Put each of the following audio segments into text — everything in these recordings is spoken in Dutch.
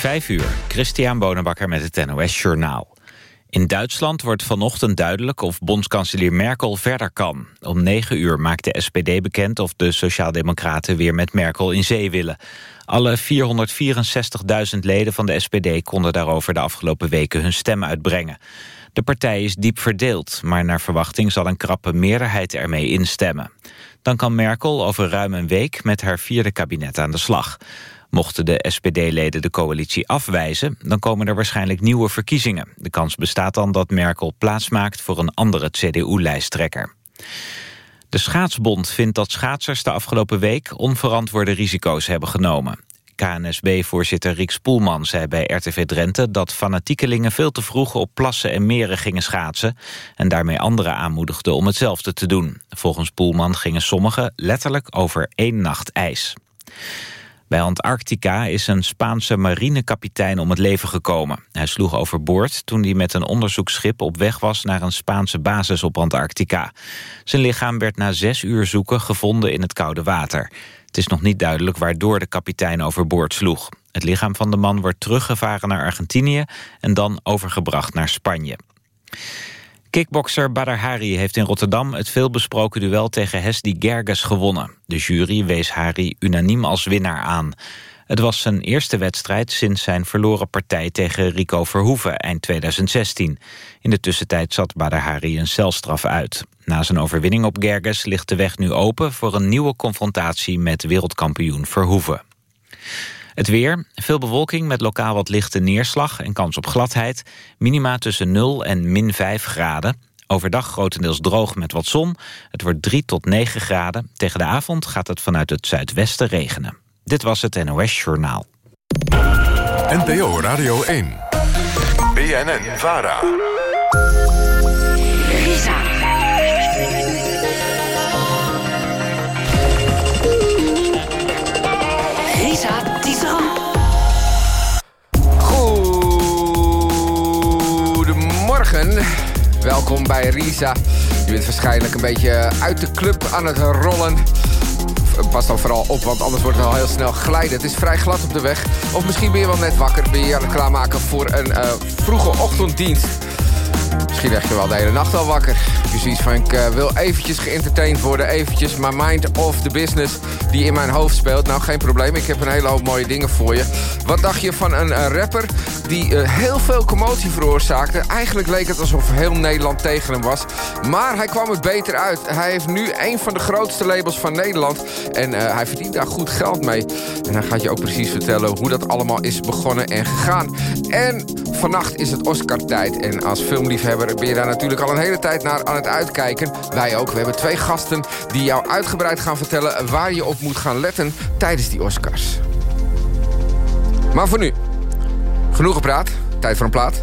Vijf uur, Christian Bonenbakker met het NOS Journaal. In Duitsland wordt vanochtend duidelijk of bondskanselier Merkel verder kan. Om negen uur maakt de SPD bekend of de Sociaaldemocraten weer met Merkel in zee willen. Alle 464.000 leden van de SPD konden daarover de afgelopen weken hun stem uitbrengen. De partij is diep verdeeld, maar naar verwachting zal een krappe meerderheid ermee instemmen. Dan kan Merkel over ruim een week met haar vierde kabinet aan de slag. Mochten de SPD-leden de coalitie afwijzen... dan komen er waarschijnlijk nieuwe verkiezingen. De kans bestaat dan dat Merkel plaatsmaakt voor een andere CDU-lijsttrekker. De Schaatsbond vindt dat schaatsers de afgelopen week... onverantwoorde risico's hebben genomen. KNSB-voorzitter Riek Spoelman zei bij RTV Drenthe... dat fanatiekelingen veel te vroeg op plassen en meren gingen schaatsen... en daarmee anderen aanmoedigden om hetzelfde te doen. Volgens Spoelman gingen sommigen letterlijk over één nacht ijs. Bij Antarctica is een Spaanse marinekapitein om het leven gekomen. Hij sloeg overboord toen hij met een onderzoeksschip op weg was... naar een Spaanse basis op Antarctica. Zijn lichaam werd na zes uur zoeken gevonden in het koude water. Het is nog niet duidelijk waardoor de kapitein overboord sloeg. Het lichaam van de man wordt teruggevaren naar Argentinië... en dan overgebracht naar Spanje. Kickbokser Badr Hari heeft in Rotterdam het veelbesproken duel tegen Hesdy Gerges gewonnen. De jury wees Hari unaniem als winnaar aan. Het was zijn eerste wedstrijd sinds zijn verloren partij tegen Rico Verhoeven eind 2016. In de tussentijd zat Badr Hari een celstraf uit. Na zijn overwinning op Gerges ligt de weg nu open voor een nieuwe confrontatie met wereldkampioen Verhoeven. Het weer, veel bewolking met lokaal wat lichte neerslag en kans op gladheid. Minima tussen 0 en min 5 graden. Overdag grotendeels droog met wat zon. Het wordt 3 tot 9 graden. Tegen de avond gaat het vanuit het zuidwesten regenen. Dit was het NOS Journaal. NPO Radio 1. BNN Welkom bij Risa. Je bent waarschijnlijk een beetje uit de club aan het rollen. Pas dan vooral op, want anders wordt het al heel snel glijden. Het is vrij glad op de weg. Of misschien ben je wel net wakker. Ben je aan het klaarmaken voor een uh, vroege ochtenddienst. Misschien leg je wel de hele nacht al wakker. Precies van, ik uh, wil eventjes geëntertained worden. Eventjes my mind off the business die in mijn hoofd speelt. Nou, geen probleem. Ik heb een hele hoop mooie dingen voor je. Wat dacht je van een, een rapper die uh, heel veel commotie veroorzaakte? Eigenlijk leek het alsof heel Nederland tegen hem was. Maar hij kwam er beter uit. Hij heeft nu een van de grootste labels van Nederland. En hij verdient daar goed geld mee. En hij gaat je ook precies vertellen hoe dat allemaal is begonnen en gegaan. En vannacht is het Oscar-tijd. En als filmliefhebber ben je daar natuurlijk al een hele tijd naar aan uitkijken. Wij ook. We hebben twee gasten die jou uitgebreid gaan vertellen... waar je op moet gaan letten tijdens die Oscars. Maar voor nu, genoeg gepraat. Tijd voor een plaat.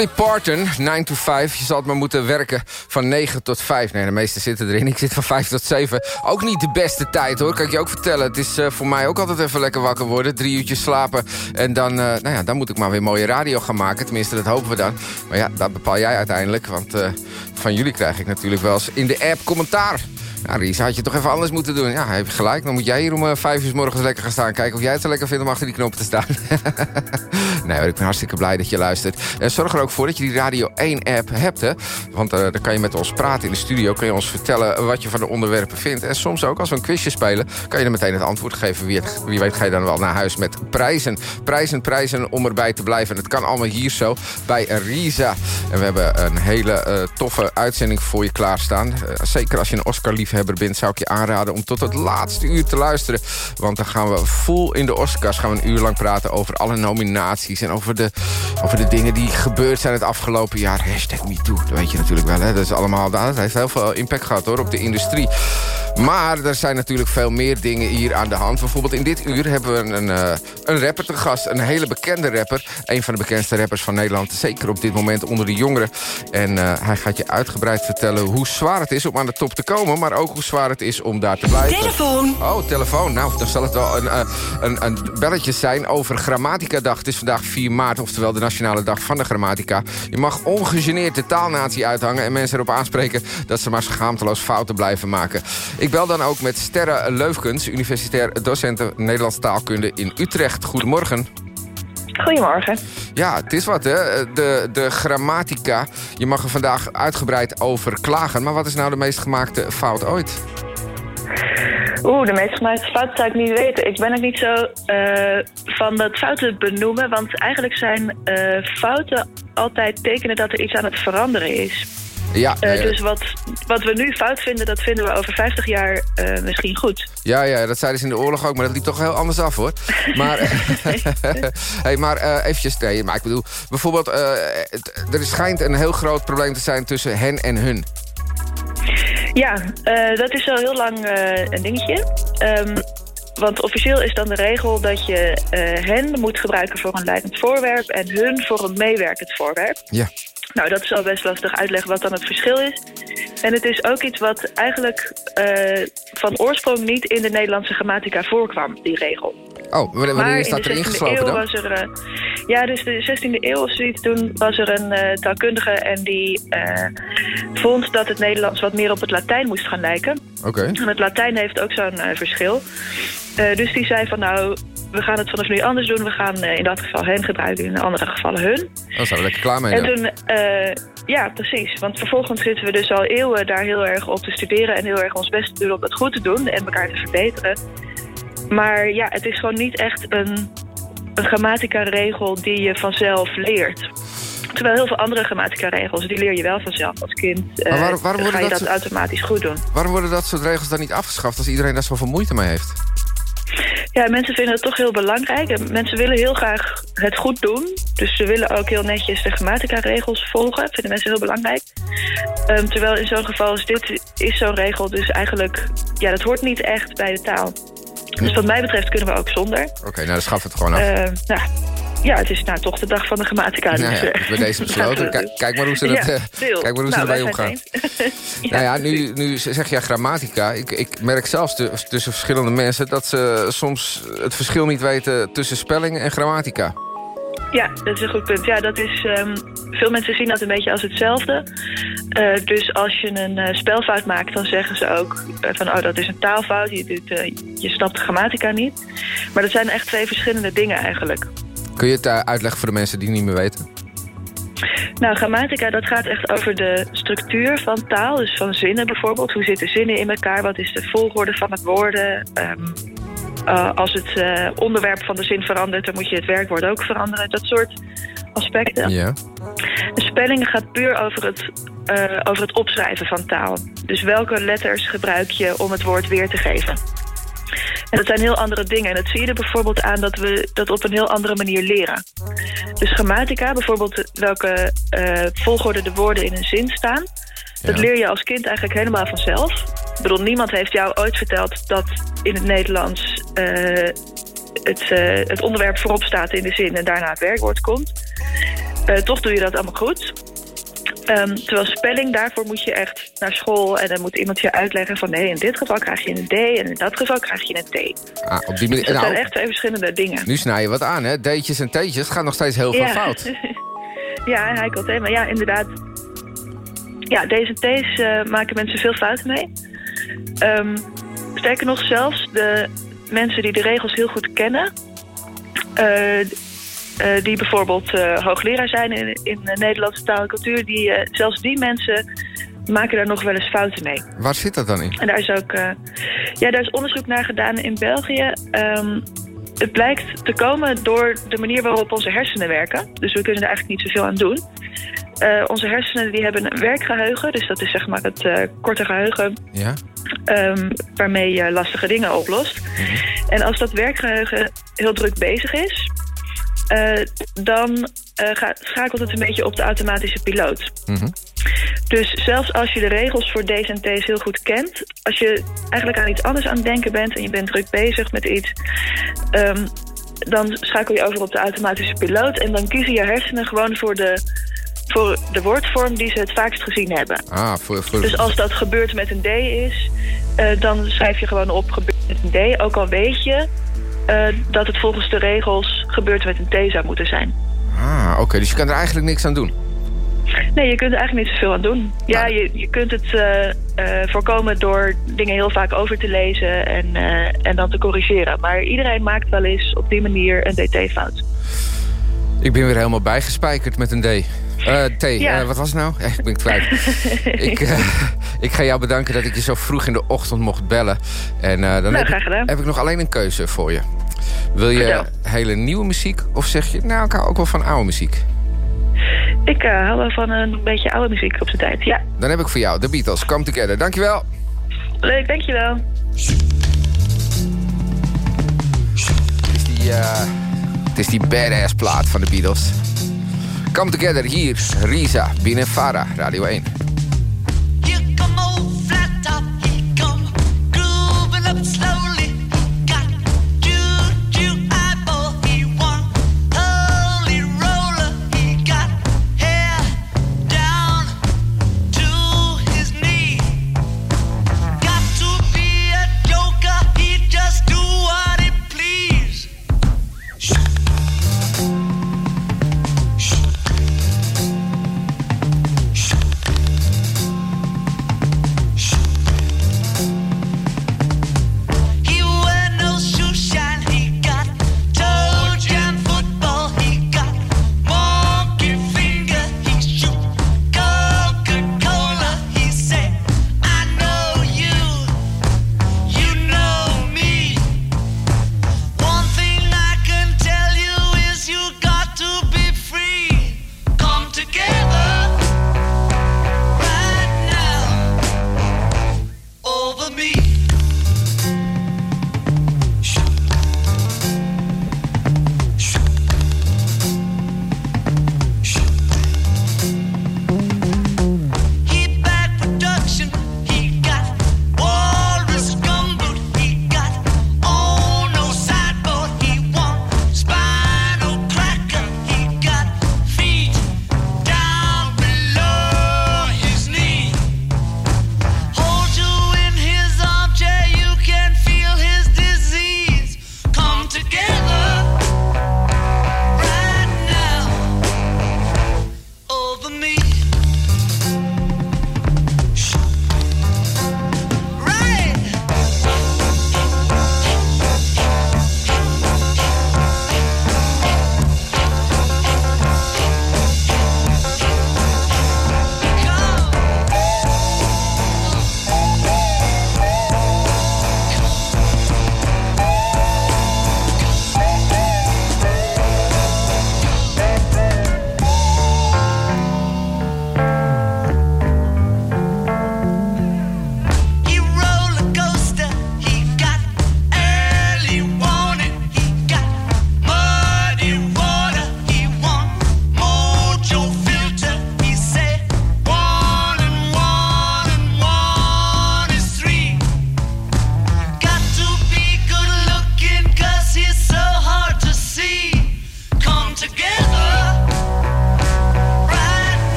Dolly Parton, 9 to 5. Je zal het maar moeten werken van 9 tot 5. Nee, de meeste zitten erin. Ik zit van 5 tot 7. Ook niet de beste tijd, hoor. Kan ik je ook vertellen. Het is eh, voor mij ook altijd even lekker wakker worden. Drie uurtjes slapen. En dan, eh, nou ja, dan moet ik maar weer mooie radio gaan maken. Tenminste, dat hopen we dan. Maar ja, dat bepaal jij uiteindelijk. Want eh, van jullie krijg ik natuurlijk wel eens in de app commentaar. Nou, Ries, had je toch even anders moeten doen. Ja, heb je gelijk. Dan moet jij hier om eh, vijf uur morgens lekker gaan staan. Kijken of jij het zo lekker vindt om achter die knoppen te staan. nee, ik ben hartstikke blij dat je luistert. En zorg er ook voor dat je die Radio 1-app hebt, hè. Want eh, dan kan je met ons praten in de studio. Kun je ons vertellen wat je van de onderwerpen vindt. En soms ook, als we een quizje spelen... kan je er meteen het antwoord geven. Wie, wie weet ga je dan wel naar huis met prijzen. Prijzen, prijzen om erbij te blijven. En het kan allemaal hier zo bij Risa. En we hebben een hele eh, toffe uitzending voor je klaarstaan. Eh, zeker als je een Oscar-liefhebber bent... zou ik je aanraden om tot het laatste uur te luisteren. Want dan gaan we vol in de Oscars... gaan we een uur lang praten over alle nominaties en over de, over de dingen die gebeurd zijn het afgelopen jaar. Hashtag MeToo, dat weet je natuurlijk wel. Hè? Dat, is allemaal, dat heeft heel veel impact gehad hoor, op de industrie. Maar er zijn natuurlijk veel meer dingen hier aan de hand. Bijvoorbeeld in dit uur hebben we een, eh, een rapper te gast. Een hele bekende rapper. Een van de bekendste rappers van Nederland. Zeker op dit moment onder de jongeren. En eh, hij gaat je uitgebreid vertellen hoe zwaar het is om aan de top te komen. Maar ook hoe zwaar het is om daar te blijven. Telefoon. Oh, telefoon. Nou, dan zal het wel een, eh, een, een belletje zijn over Grammatica-dag. Het is vandaag 4 maart, oftewel de nationale dag van de grammatica. Je mag ongegeneerd de taalnatie uithangen... en mensen erop aanspreken dat ze maar schaamteloos fouten blijven maken. Ik bel dan ook met Sterre Leufkens... universitair docent Nederlandse taalkunde in Utrecht. Goedemorgen. Goedemorgen. Ja, het is wat, hè? De, de grammatica. Je mag er vandaag uitgebreid over klagen. Maar wat is nou de meest gemaakte fout ooit? Oeh, de meest gemaakte fouten zou ik niet weten. Ik ben ook niet zo eh, van dat fouten benoemen. Want eigenlijk zijn eh, fouten altijd tekenen dat er iets aan het veranderen is. Ja, Eh, eh, dus wat, wat we nu fout vinden, dat vinden we over 50 jaar eh, misschien goed. Ja, ja, dat zeiden ze in de oorlog ook, maar dat liep toch heel anders af, hoor. Maar, hey, maar eh, eventjes, nee, maar ik bedoel... Bijvoorbeeld, er schijnt een heel groot probleem te zijn tussen hen en hun. Ja, dat is al heel lang een dingetje. Ehm, want officieel is dan de regel dat je hen moet gebruiken voor een leidend voorwerp... en hun voor een meewerkend voorwerp. Ja. Nou, dat is al best lastig uitleggen wat dan het verschil is. En het is ook iets wat eigenlijk eh, van oorsprong niet in de Nederlandse grammatica voorkwam, die regel. Oh, wanneer Maar is dat in erin de 16e geslopen dan? was er... eh, ja, dus de 16e eeuw of zoiets, toen was er een eh, taalkundige... en die eh, vond dat het Nederlands wat meer op het Latijn moest gaan lijken. Oké. En het Latijn heeft ook zo'n verschil. Dus die zei van nou, we gaan het vanaf nu anders doen. We gaan in dat geval hen gebruiken, in andere gevallen hun. Dan zijn we lekker klaar mee. En dan. toen, ja, precies. Want vervolgens zitten we dus al eeuwen daar heel erg op te studeren... en heel erg ons best te doen om dat goed te doen en elkaar te verbeteren. Maar ja, het is gewoon niet echt een, een grammatica-regel die je vanzelf leert. Terwijl heel veel andere grammatica-regels, die leer je wel vanzelf als kind. Eh, Maar waarom- waarom dan ga je dat automatisch goed doen. Waarom worden dat soort regels dan niet afgeschaft... als iedereen daar zoveel moeite mee heeft? Ja, mensen vinden het toch heel belangrijk. En Mensen willen heel graag het goed doen. Dus ze willen ook heel netjes de grammatica-regels volgen. Dat vinden mensen heel belangrijk. Ehm, terwijl in zo'n geval is dit is zo'n regel dus eigenlijk... Ja, dat hoort niet echt bij de taal. Dus wat mij betreft kunnen we ook zonder. Oké, nou dan schaf het gewoon af. Ehm, nou, ja, het is nou toch de dag van de grammatica. nou dus, ja, eh, bij deze besloten. Kijk, kijk maar hoe ze, Ja, het, eh, kijk maar hoe ze Nou, zijn omgaan. Nou ja, nu, nu zeg je grammatica. Ik, ik merk zelfs tu- tussen verschillende mensen... dat ze soms het verschil niet weten tussen spelling en grammatica. Ja, dat is een goed punt. Ja, dat is, ehm, veel mensen zien dat een beetje als hetzelfde. Eh, dus als je een eh, spelfout maakt, dan zeggen ze ook eh, van... oh, dat is een taalfout, je, doet, je snapt de grammatica niet. Maar dat zijn echt twee verschillende dingen eigenlijk. Kun je het uitleggen voor de mensen die het niet meer weten? Nou, grammatica, dat gaat echt over de structuur van taal. Dus van zinnen bijvoorbeeld. Hoe zitten zinnen in elkaar? Wat is de volgorde van het woorden? Ehm, eh, als het eh, onderwerp van de zin verandert, dan moet je het werkwoord ook veranderen. Dat soort aspecten. Ja. De spelling gaat puur over het, eh, over het opschrijven van taal. Dus welke letters gebruik je om het woord weer te geven? En dat zijn heel andere dingen. En dat zie je er bijvoorbeeld aan dat we dat op een heel andere manier leren. Dus grammatica, bijvoorbeeld welke volgorde de woorden in een zin staan... dat leer je als kind eigenlijk helemaal vanzelf. Ik bedoel, niemand heeft jou ooit verteld dat in het Nederlands... eh, het, eh, het onderwerp voorop staat in de zin en daarna het werkwoord komt. Eh, toch doe je dat allemaal goed. Ehm, terwijl spelling, daarvoor moet je echt naar school... en dan moet iemand je uitleggen van... nee, in dit geval krijg je een D en in dat geval krijg je een T. Ah, op die manier. Dat Nou, zijn echt twee verschillende dingen. nu snij je wat aan, hè? D'tjes en t'tjes gaan nog steeds heel veel fout. ja, hij komt helemaal. Ja, inderdaad. Ja, deze T's eh, maken mensen veel fouten mee. Ehm, sterker nog, zelfs de mensen die de regels heel goed kennen... eh, eh, die bijvoorbeeld hoogleraar zijn in, in de Nederlandse taal en cultuur... Die, zelfs die mensen maken daar nog wel eens fouten mee. Waar zit dat dan in? En daar is ook ja, daar is onderzoek naar gedaan in België. Ehm, het blijkt te komen door de manier waarop onze hersenen werken. Dus we kunnen er eigenlijk niet zoveel aan doen. Eh, onze hersenen die hebben een werkgeheugen. Dus dat is zeg maar het eh, korte geheugen Ja? ehm, waarmee je lastige dingen oplost. En als dat werkgeheugen heel druk bezig is... eh, dan schakelt het een beetje op de automatische piloot. Dus zelfs als je de regels voor D's en T's heel goed kent... als je eigenlijk aan iets anders aan het denken bent... en je bent druk bezig met iets... ehm, dan schakel je over op de automatische piloot... en dan kiezen je hersenen gewoon voor de, voor de woordvorm die ze het vaakst gezien hebben. Ah, voor, voor... Dus als dat gebeurt met een D is, eh, dan schrijf je gewoon op gebeurt met een D. Ook al weet je eh, dat het volgens de regels gebeurt met een T zou moeten zijn. Ah, oké, dus je kan er eigenlijk niks aan doen. Nee, je kunt er eigenlijk niet zoveel aan doen. Ja, Nou. je, je kunt het eh, voorkomen door dingen heel vaak over te lezen en, en dan te corrigeren. Maar iedereen maakt wel eens op die manier een DT-fout. Ik ben weer helemaal bijgespijkerd met een D. Eh, Ja. eh, wat was het nou? Eh, ik ben het kwijt. ik, ik ga jou bedanken dat ik je zo vroeg in de ochtend mocht bellen. En dan Nou, heb, graag ik, gedaan. heb ik nog alleen een keuze voor je. Wil je Vertel. hele nieuwe muziek of zeg je... nou, ik hou ook wel van oude muziek. Ik hou wel van een beetje oude muziek op zijn tijd. Ja, Dan heb ik voor jou de Beatles, Come Together. Dankjewel. leuk, dankjewel. Het is die, het is die badass plaat van de Beatles. Come Together, hier, Risa, binnen Farah, Radio 1.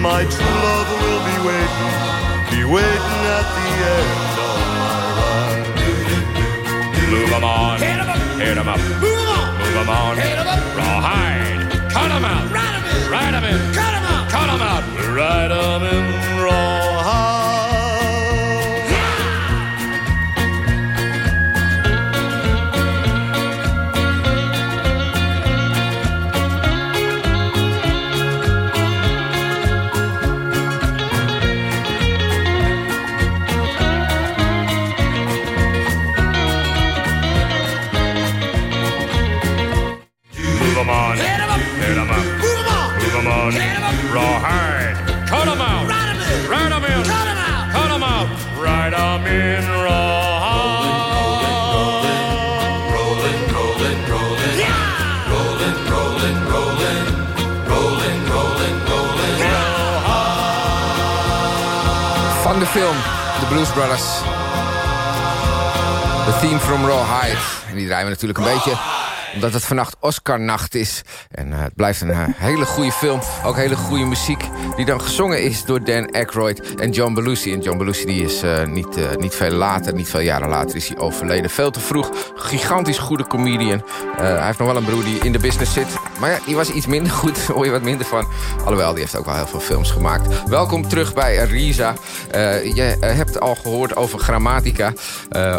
My true love will be waiting, be waiting at the end of my ride. Move 'em on. Hit 'em up. Hit 'em up. Move 'em on. Move 'em on. Hit 'em up. Rawhide. Cut 'em out. Ride 'em in. Ride 'em in. Cut 'em out. Cut 'em out. Ride 'em in. Rawhide. Rawhide. Cut 'em out. Ride 'em in. Ride 'em in. Cut 'em out. Cut 'em out. Ride 'em in. Rawhide. Rolling, rolling, rolling. Yeah. Rolling, rolling, rolling. Rolling, rolling, rolling. Van de film The Blues Brothers. The theme from Rawhide. En die draaien we natuurlijk een beetje omdat het vannacht Oscar-nacht is. En eh, het blijft een eh, hele goede film. Ook hele goede muziek. Die dan gezongen is door Dan Aykroyd en John Belushi. En John Belushi die is eh, niet, niet veel later, niet veel jaren later is hij overleden. Veel te vroeg. Gigantisch goede comedian. Hij heeft nog wel een broer die in de business zit. Maar ja, die was iets minder goed. Hoor je wat minder van. Alhoewel, die heeft ook wel heel veel films gemaakt. Welkom terug bij Risa. Je hebt al gehoord over grammatica.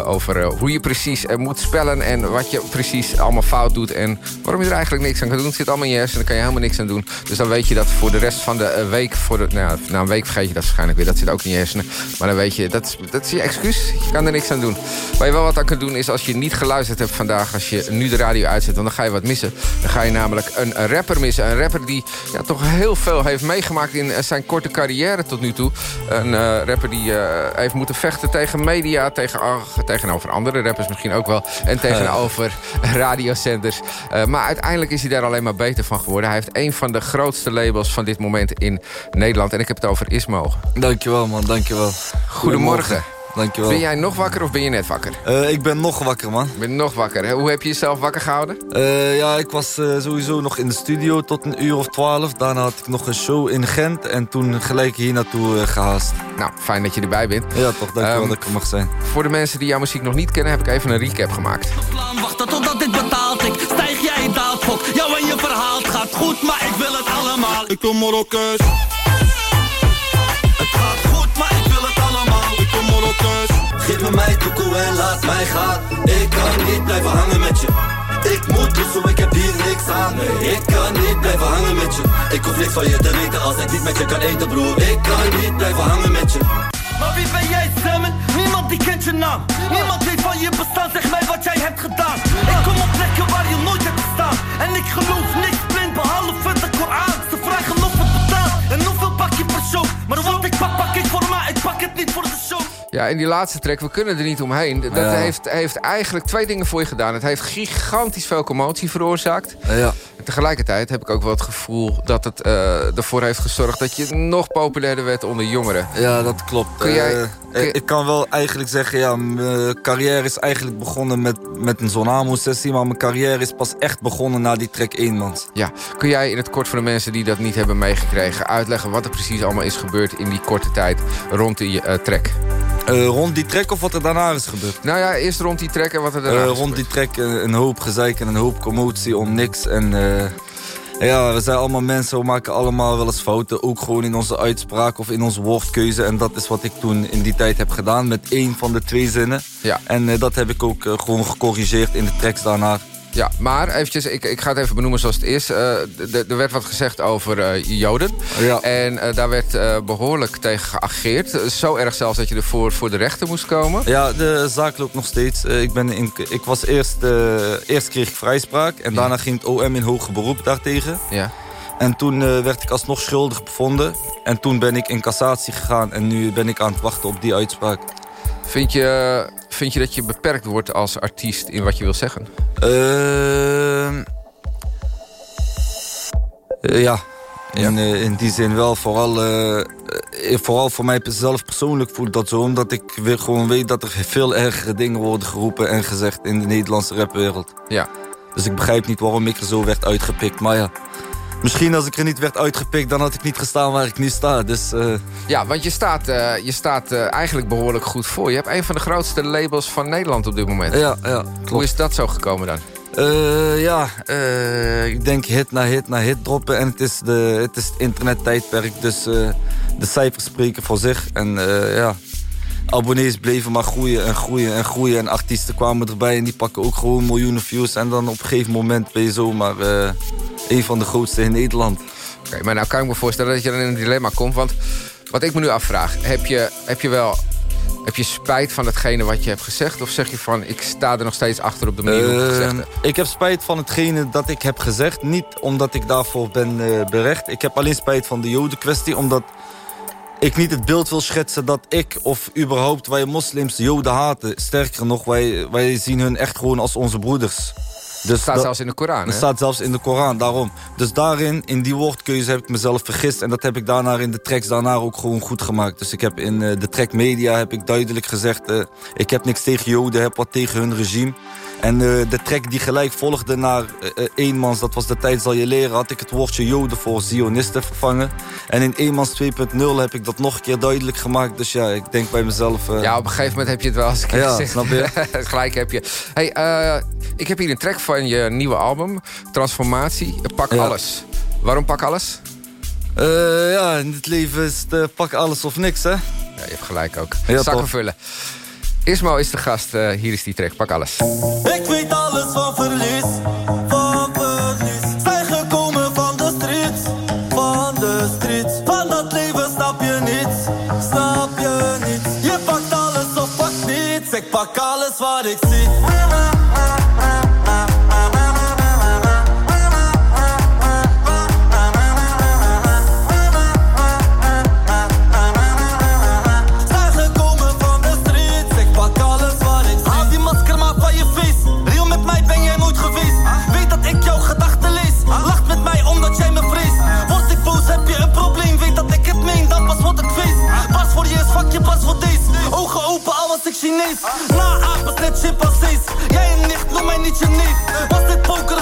over hoe je precies moet spellen en wat je precies allemaal fout doet. En waarom je er eigenlijk niks aan kan doen. Het zit allemaal in je hersenen, daar kan je helemaal niks aan doen. Dus dan weet je dat voor de rest van de eh, week... Voor de, nou, na een week vergeet je dat waarschijnlijk weer. Dat zit ook in je hersenen. Maar dan weet je, dat, is- dat is je excuus. Je kan er niks aan doen. Waar je wel wat aan kunt doen is als je niet geluisterd hebt vandaag... als je nu de radio uitzet, want dan ga je wat missen. Dan ga je namelijk een rapper missen. Een rapper die ja, toch heel veel heeft meegemaakt in eh, zijn korte carrière tot nu toe. Een eh, rapper die heeft moeten vechten tegen media... Tegen, tegenover andere rappers misschien ook wel... en tegenover Eh, maar uiteindelijk is hij daar alleen maar beter van geworden. Hij heeft een van de grootste labels van dit moment in Nederland. En ik heb het over Ismo. Dankjewel man, dankjewel. Goedemorgen. Dankjewel. Ben jij nog wakker of ben je net wakker? Eh, ik ben nog wakker man. Ik ben nog wakker. Hoe heb je jezelf wakker gehouden? Eh, ja, ik was sowieso nog in de studio tot een uur of twaalf. Daarna had ik nog een show in Gent en toen gelijk hier naartoe eh, gehaast. Nou, fijn dat je erbij bent. Ja toch, dankjewel Ehm, dat ik er mag zijn. Voor de mensen die jouw muziek nog niet kennen... heb ik even een recap gemaakt. Jou en je verhaal het gaat goed Maar ik wil het allemaal. Ik ben Marokkaans Het gaat goed maar ik wil het allemaal. Ik ben Marokkaans Geef me mijn toekoe en laat mij gaan. Ik kan niet blijven hangen met je. Ik moet dus zo, ik heb hier niks aan. Nee, ik kan niet blijven hangen met je. Ik hoef niks van je te weten als ik niet met je kan eten broer. Ik kan niet blijven hangen met je. Maar wie ben jij Simon? Die kent je naam. Niemand weet van je bestaan Zeg mij wat jij hebt gedaan. Ik kom op plekken waar je nooit hebt gestaan. En ik geloof niks blind behalve de Koran. Ze vragen nog wat betaald En hoeveel pak je per show Maar wat ik pak pak ik voor mij. Ik pak het niet voor de show Ja, in die laatste track, we kunnen er niet omheen. Dat Ja. heeft, heeft eigenlijk twee dingen voor je gedaan. Het heeft gigantisch veel commotie veroorzaakt. Eh, ja. En tegelijkertijd heb ik ook wel het gevoel dat het eh, ervoor heeft gezorgd... dat je nog populairder werd onder jongeren. ja, dat klopt. Kun jij- Eh, kun Ik kan wel eigenlijk zeggen, ja, mijn carrière is eigenlijk begonnen met, met een Zonamo-sessie. Maar mijn carrière is pas echt begonnen na die track 1, man. Ja, kun jij in het kort voor de mensen die dat niet hebben meegekregen... uitleggen wat er precies allemaal is gebeurd in die korte tijd rond die eh, track? Eh, rond die track of wat er daarna is gebeurd? Nou ja, eerst rond die track en wat er daarna Eh, is rond die track een, een hoop gezeik en een hoop commotie om niks. En eh, ja, we zijn allemaal mensen, we maken allemaal wel eens fouten. Ook gewoon in onze uitspraak of in onze woordkeuze. En dat is wat ik toen in die tijd heb gedaan met één van de twee zinnen. Ja. En eh, dat heb ik ook eh, gewoon gecorrigeerd in de tracks daarna. Ja, maar eventjes, ik, ik ga het even benoemen zoals het is. Eh, er werd wat gezegd over eh, Joden. Ja. En eh, daar werd eh, behoorlijk tegen geageerd. Zo erg zelfs dat je ervoor voor de rechter moest komen. Ja, de zaak loopt nog steeds. Ik, ben in, ik was eerst, eerst kreeg ik vrijspraak en daarna ging het OM in hoger beroep daartegen. Ja. En toen werd ik alsnog schuldig bevonden. En toen ben ik in cassatie gegaan en nu ben ik aan het wachten op die uitspraak. Vind je, vind je dat je beperkt wordt als artiest in wat je wil zeggen? Ehm, eh, ja, in, eh, in die zin wel. Vooral, eh, vooral voor mij zelf persoonlijk voel ik dat zo. Omdat ik weer gewoon weet dat er veel ergere dingen worden geroepen en gezegd in de Nederlandse rapwereld. Ja. Dus ik begrijp niet waarom ik er zo werd uitgepikt. Maar ja, misschien als ik er niet werd uitgepikt... dan had ik niet gestaan waar ik nu sta. Dus eh, Ja, want je staat, eh, je staat eh, eigenlijk behoorlijk goed voor. Je hebt een van de grootste labels van Nederland op dit moment. ja, ja, Hoe klopt. is dat zo gekomen dan? Ja, ik denk hit na hit na hit droppen. En het is, de, het is het internettijdperk, dus de cijfers spreken voor zich. En ja, abonnees bleven maar groeien en groeien en groeien. En artiesten kwamen erbij en die pakken ook gewoon miljoenen views. En dan op een gegeven moment ben je zomaar eh, een van de grootste in Nederland. Oké, maar nou kan ik me voorstellen dat je dan in een dilemma komt. Want wat ik me nu afvraag, heb je, heb je wel... Heb je spijt van hetgene wat je hebt gezegd? Of zeg je van, ik sta er nog steeds achter op de manier hoe ik het gezegd Eh, heb? ik heb spijt van hetgene dat ik heb gezegd. Niet omdat ik daarvoor ben eh, berecht. Ik heb alleen spijt van de jodenkwestie. Omdat ik niet het beeld wil schetsen dat ik of überhaupt wij moslims joden haten. Sterker nog, wij, wij zien hun echt gewoon als onze broeders. Dus Het staat dat- zelfs in de Koran, Dat hè? staat zelfs in de Koran, daarom. Dus daarin, in die woordkeuze heb ik mezelf vergist. En dat heb ik daarna in de tracks daarna ook gewoon goed gemaakt. Dus ik heb in eh, de track media heb ik duidelijk gezegd... eh, ik heb niks tegen Joden, heb wat tegen hun regime. En eh, de track die gelijk volgde naar eenmans, dat was de tijd zal je leren... had ik het woordje Joden voor Zionisten vervangen. En in eenmans 2.0 heb ik dat nog een keer duidelijk gemaakt. Dus ja, ik denk bij mezelf... Ja, op een gegeven moment heb je het wel eens een keer Ja, gezegd. snap je? Gelijk heb je. Hey, ik heb hier een track van je nieuwe album, Transformatie. Pak Ja. alles. Waarom pak alles? eh, ja, in het leven is het eh, pak alles of niks, hè? Ja, je hebt gelijk ook. Ja, Zakken vullen. Ismo is de gast. eh, hier is die track. Pak alles. Ik weet alles van verlies, van verlies. Zijn gekomen van de streets, van de streets. Van dat leven snap je niets, snap je niets. Je pakt alles of pakt niets. Ik pak alles wat ik zie. Chinees. Na apes, net chimpansees. Jij een nicht, noem mij niet je poker,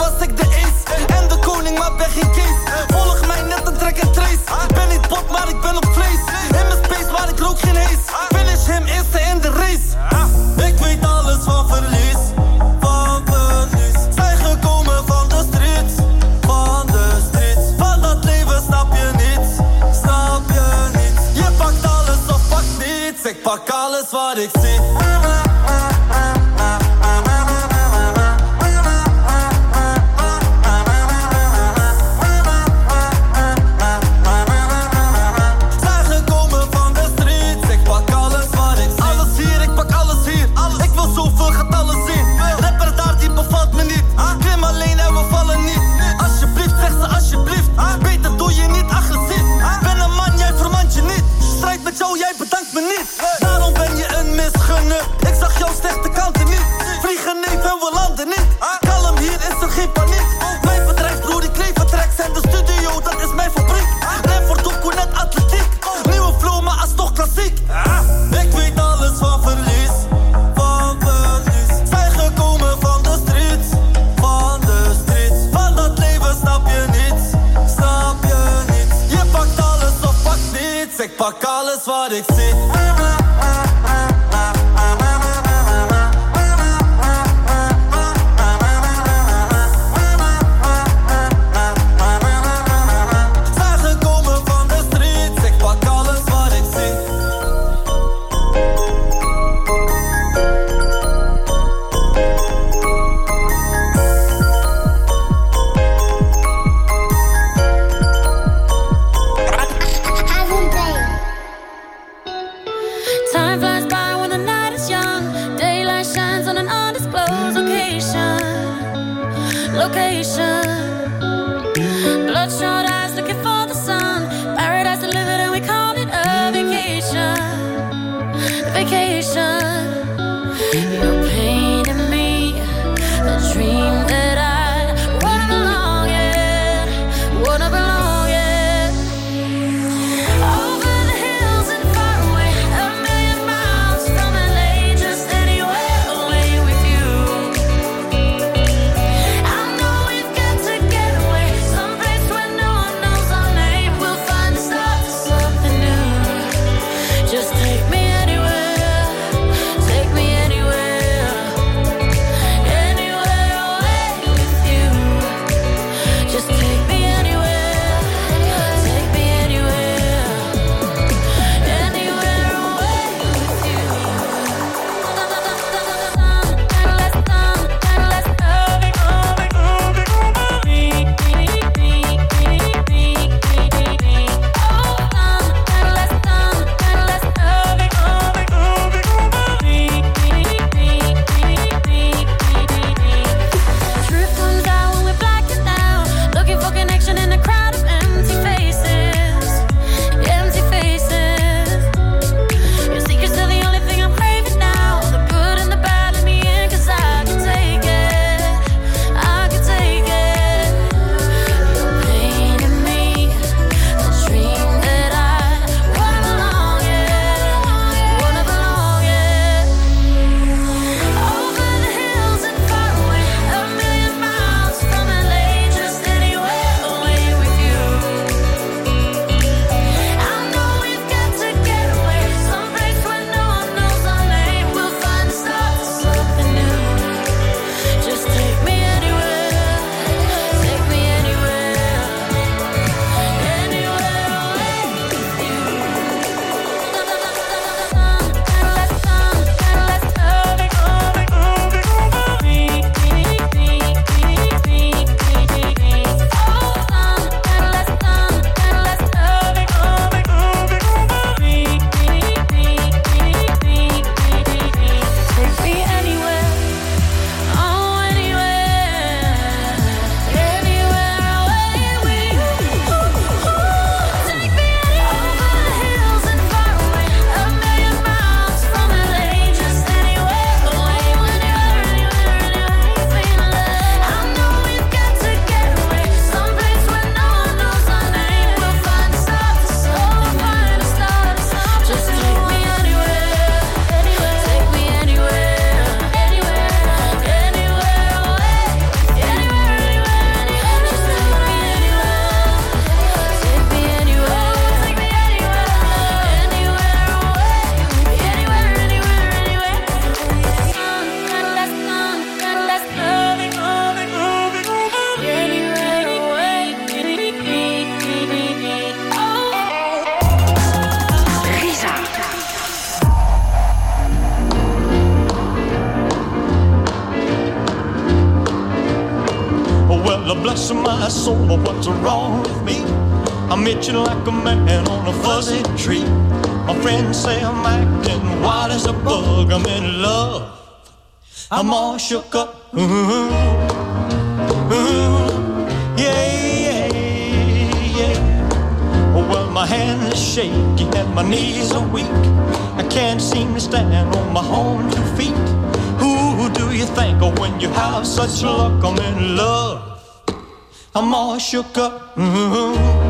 I'm in love. I'm all shook up. Ooh, ooh, yeah, yeah, yeah. Well, my hands are shaky and my knees are weak. I can't seem to stand on my own two feet. Who do you think of when you have such luck? I'm in love. I'm all shook up. Ooh,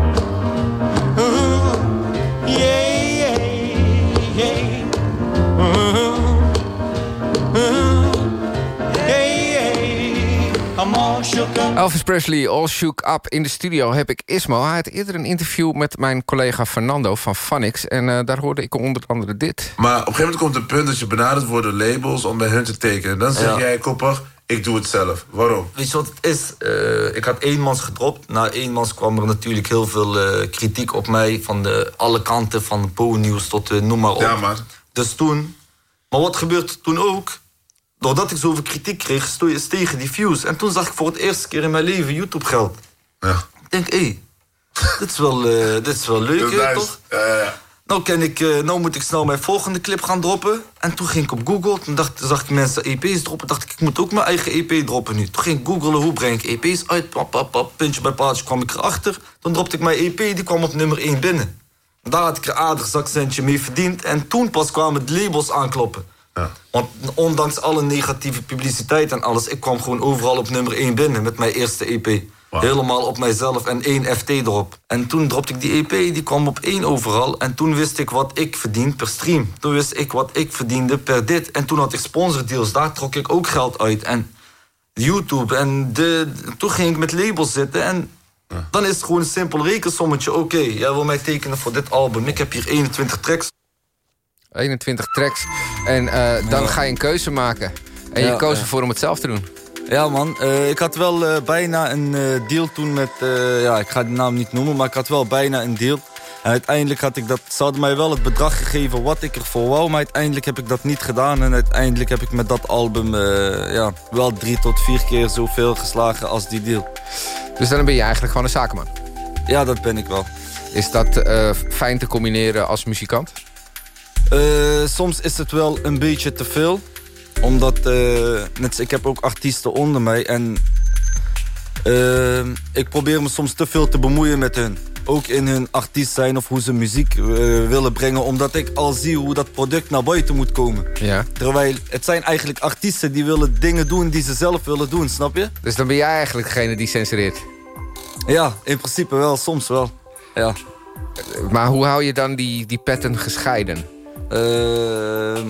Elvis Presley, All Shook Up. In de studio heb ik Ismo. Hij had eerder een interview met mijn collega Fernando van Phonics. En eh, daar hoorde ik onder andere dit. Maar op een gegeven moment komt een punt dat je benaderd wordt door labels om bij hun te tekenen. Dan zeg Ja. jij, kopper, ik doe het zelf. Waarom? Weet je wat het is? Eh, ik had eenmans gedropt. Na eenmans kwam er natuurlijk heel veel eh, kritiek op mij. Van de, alle kanten, van Po-nieuws tot eh, noem maar op. Ja, maar. Dus toen... Maar wat gebeurt er toen ook? Doordat ik zoveel kritiek kreeg, sto- stegen die views. En toen zag ik voor het eerste keer in mijn leven YouTube geld. Ja. Ik denk, hé, dit, is wel, eh, dit is wel leuk, toch? Ja, ja. Nou, ken ik, eh, nou moet ik snel mijn volgende clip gaan droppen. En toen ging ik op Google, toen dacht, zag ik mensen EP's droppen. dacht ik, ik moet ook mijn eigen EP droppen nu. Toen ging ik googlen, hoe breng ik EP's uit? Pap, pap, pap, puntje bij paaltje kwam ik erachter. Toen dropte ik mijn EP, die kwam op nummer 1 binnen. Daar had ik een aardig zakcentje mee verdiend. En toen pas kwamen de labels aankloppen. Want ondanks alle negatieve publiciteit en alles... ik kwam gewoon overal op nummer 1 binnen met mijn eerste EP. Helemaal op mijzelf en één FT erop. En toen dropte ik die EP, die kwam op één overal. En toen wist ik wat ik verdien per stream. Toen wist ik wat ik verdiende per dit. En toen had ik sponsordeals, daar trok ik ook geld uit. En YouTube. En de, toen ging ik met labels zitten en... Dan is het gewoon een simpel rekensommetje. Oké, jij wil mij tekenen voor dit album. Ik heb hier 21 tracks. 21 tracks. En eh, dan Ja. ga je een keuze maken. En je koos ervoor om het zelf te doen. Ja man, Eh, ik had wel eh, bijna een deal toen met... ja, ik ga die naam niet noemen, maar ik had wel bijna een deal. En uiteindelijk had ik dat... Ze hadden mij wel het bedrag gegeven wat ik ervoor wou... maar uiteindelijk heb ik dat niet gedaan. En uiteindelijk heb ik met dat album ja, wel drie tot vier keer zoveel geslagen als die deal. Dus dan ben je eigenlijk gewoon een zakenman. Ja, dat ben ik wel. Is dat fijn te combineren als muzikant? Eh, soms is het wel een beetje te veel. Omdat, eh, net, ik heb ook artiesten onder mij. En eh, ik probeer me soms te veel te bemoeien met hun. Ook in hun artiest zijn of hoe ze muziek willen brengen. Omdat ik al zie hoe dat product naar buiten moet komen. Ja. Terwijl het zijn eigenlijk artiesten die willen dingen doen die ze zelf willen doen, snap je? Dus dan ben jij eigenlijk degene die censureert. Ja, in principe wel, soms wel. Ja. Maar hoe hou je dan die, die petten gescheiden? Ehm,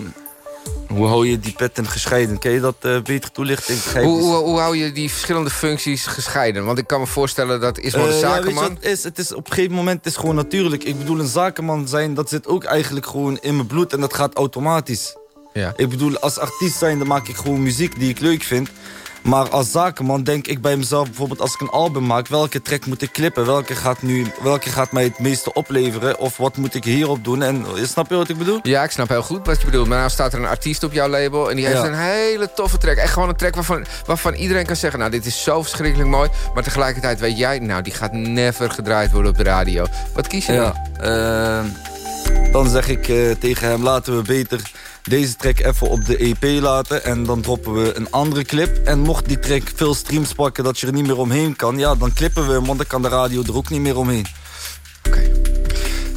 hoe hou je die petten gescheiden? Kan je dat eh, beter toelichten? Ik begrijp Hoe, hoe, hoe hou je die verschillende functies gescheiden? Want ik kan me voorstellen dat Ismo de Eh, ja, weet je zakenman... wat het is? Het is op een gegeven moment is gewoon natuurlijk. Ik bedoel, een zakenman zijn, dat zit ook eigenlijk gewoon in mijn bloed en dat gaat automatisch. Ja. Ik bedoel, als artiest zijn, dan maak ik gewoon muziek die ik leuk vind. Maar als zakenman denk ik bij mezelf, bijvoorbeeld als ik een album maak... welke track moet ik klippen? Welke gaat, nu, welke gaat mij het meeste opleveren? Of wat moet ik hierop doen? En snap je wat ik bedoel? Ja, ik snap heel goed wat je bedoelt. Maar nou staat er een artiest op jouw label... en die heeft Ja. een hele toffe track. Echt gewoon een track waarvan, waarvan iedereen kan zeggen... nou, dit is zo verschrikkelijk mooi. Maar tegelijkertijd weet jij... nou, die gaat never gedraaid worden op de radio. Wat kies je dan? Ehm, dan zeg ik eh, tegen hem, laten we beter deze track even op de EP laten. En dan droppen we een andere clip. En mocht die track veel streams pakken dat je er niet meer omheen kan... ja, dan klippen we hem, want dan kan de radio er ook niet meer omheen.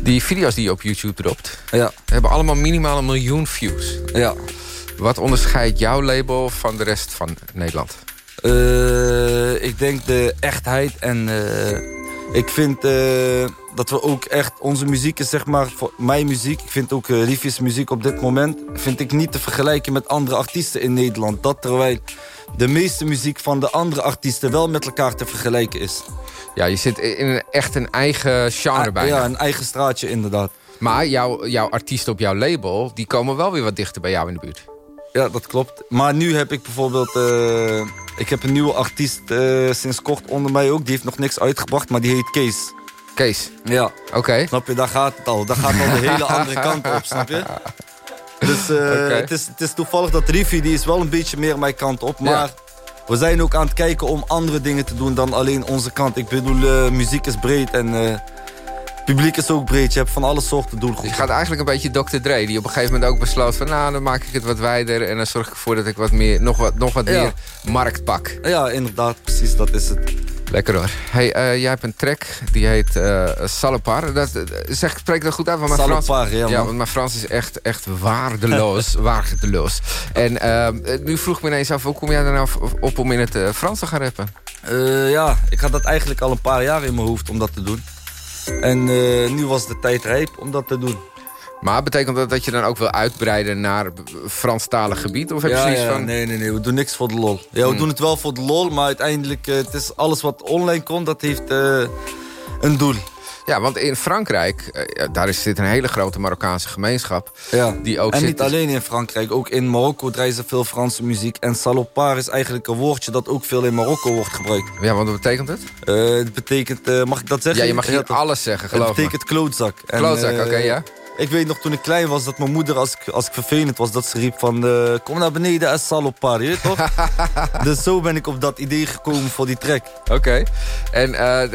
Die video's die je op YouTube dropt... Ja. hebben allemaal minimaal een miljoen views. Ja. Wat onderscheidt jouw label van de rest van Nederland? Eh, ik denk de echtheid en eh, ik vind eh, dat we ook echt onze muziek is zeg maar voor mijn muziek. Ik vind ook uh, Liefjes muziek op dit moment vind ik niet te vergelijken met andere artiesten in Nederland. Dat terwijl de meeste muziek van de andere artiesten wel met elkaar te vergelijken is. Ja, je zit in een, echt een eigen genre bijna. Ja, een eigen straatje inderdaad. Maar jouw, jouw artiesten op jouw label, die komen wel weer wat dichter bij jou in de buurt. Ja, dat klopt. Maar nu heb ik bijvoorbeeld... eh, ik heb een nieuwe artiest eh, sinds kort onder mij ook. Die heeft nog niks uitgebracht, maar die heet Kees. Kees? Ja. Oké. Snap je, daar gaat het al. Daar gaat al de hele andere kant op, snap je? Dus eh, het, is, het is toevallig dat Riffy, die is wel een beetje meer mijn kant op. Maar we zijn ook aan het kijken om andere dingen te doen dan alleen onze kant. Ik bedoel, eh, muziek is breed en eh, publiek is ook breed. Je hebt van alle soorten doelgroepen. Je gaat eigenlijk een beetje Dr. Dre, die op een gegeven moment ook besloot van... nou, dan maak ik het wat wijder en dan zorg ik ervoor dat ik wat meer, nog wat, nog wat Ja. meer markt pak. Ja, inderdaad, precies, dat is het. Lekker hoor. Hey, eh, jij hebt een track die heet eh Salopar. Dat, eh, zeg, spreek dat goed uit? Want mijn Frans, ja, man. want mijn Frans is echt, echt waardeloos. waardeloos. En eh, nu vroeg ik me ineens af, hoe kom jij er nou op om in het Frans te gaan rappen? Ja, ik had dat eigenlijk al een paar jaar in mijn hoofd om dat te doen. En nu was de tijd rijp om dat te doen. Maar betekent dat dat je dan ook wil uitbreiden naar Franstalig gebied? Of heb je Ja, zoiets ja, van... nee, nee, nee, we doen niks voor de lol. Ja, we Hmm. doen het wel voor de lol, maar uiteindelijk... eh, het is alles wat online komt, dat heeft eh, een doel. Ja, want in Frankrijk, eh, daar is, zit een hele grote Marokkaanse gemeenschap. Ja. Die ook en zit- niet alleen in Frankrijk, ook in Marokko draaien ze veel Franse muziek. En salopard is eigenlijk een woordje dat ook veel in Marokko wordt gebruikt. Ja, want wat betekent het? Het betekent, mag ik dat zeggen? Ja, je mag hier alles zeggen, geloof Het betekent klootzak. En, Klootzak, oké, ja. Ik weet nog toen ik klein was dat mijn moeder, als ik, als ik vervelend was, dat ze riep van... eh, kom naar beneden en salopard, je weet toch? dus zo ben ik op dat idee gekomen voor die track. Oké. En eh,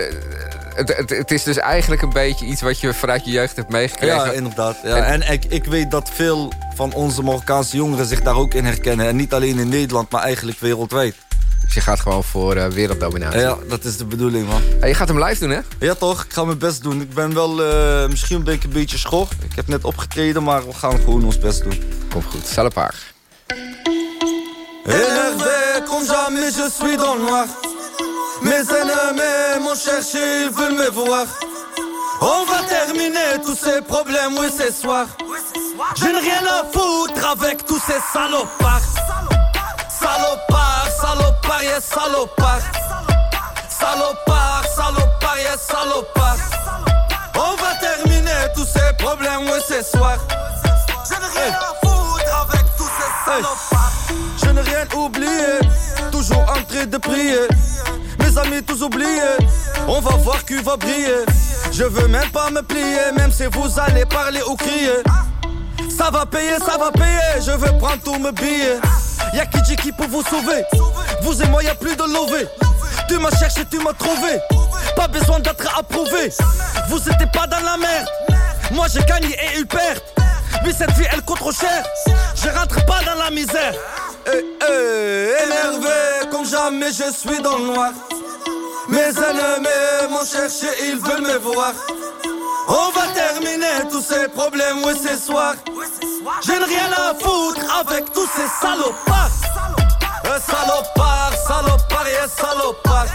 het, het, het is dus eigenlijk een beetje iets wat je vanuit je jeugd hebt meegekregen. Ja, inderdaad. Ja. En, ik, ik weet dat veel van onze Marokkaanse jongeren zich daar ook in herkennen. En niet alleen in Nederland, maar eigenlijk wereldwijd. Dus je gaat gewoon voor eh, werelddominatie. Ja, dat is de bedoeling, man. Hey, je gaat hem live doen, hè? Ja, toch? Ik ga mijn best doen. Ik ben wel... eh, misschien ben ik een beetje schor. Ik heb net opgetreden, maar we gaan gewoon ons best doen. Komt goed. Salopard. Énervé comme jamais, je suis dans le noir. Mes ennemis m'ont cherché, ils veulent me voir. On va terminer tous ces problèmes, oui, ce soir. Je n'ai rien à foutre avec tous ces salopards. Salopards, yes. Salopards, salopards, yes, salopards. On va terminer tous ces problèmes, oui, ce soir. Je n'ai rien à foutre avec tous ces salopards. Je n'ai rien oublié, toujours en train de prier. Mes amis tous oubliés, on va voir qui va briller. Je veux même pas me plier, même si vous allez parler ou crier. Ça va payer, ça va payer, je veux prendre tous mes billets. Y'a qui qui peut vous sauver Vous et moi, y'a plus de lové. Tu m'as cherché, tu m'as trouvé. Pas besoin d'être approuvé. Vous étiez pas dans la merde. Moi j'ai gagné et eu perte. Mais cette vie elle coûte trop cher. Je rentre pas dans la misère. Eh, eh, énervé comme jamais, je suis dans le noir. Mes ennemis m'ont cherché, ils veulent me voir. On va terminer tous ces problèmes, oui, ce soir. Je n'ai rien à foutre avec tous ces salopards. Euh, Salopards, salopards, yes, salopards.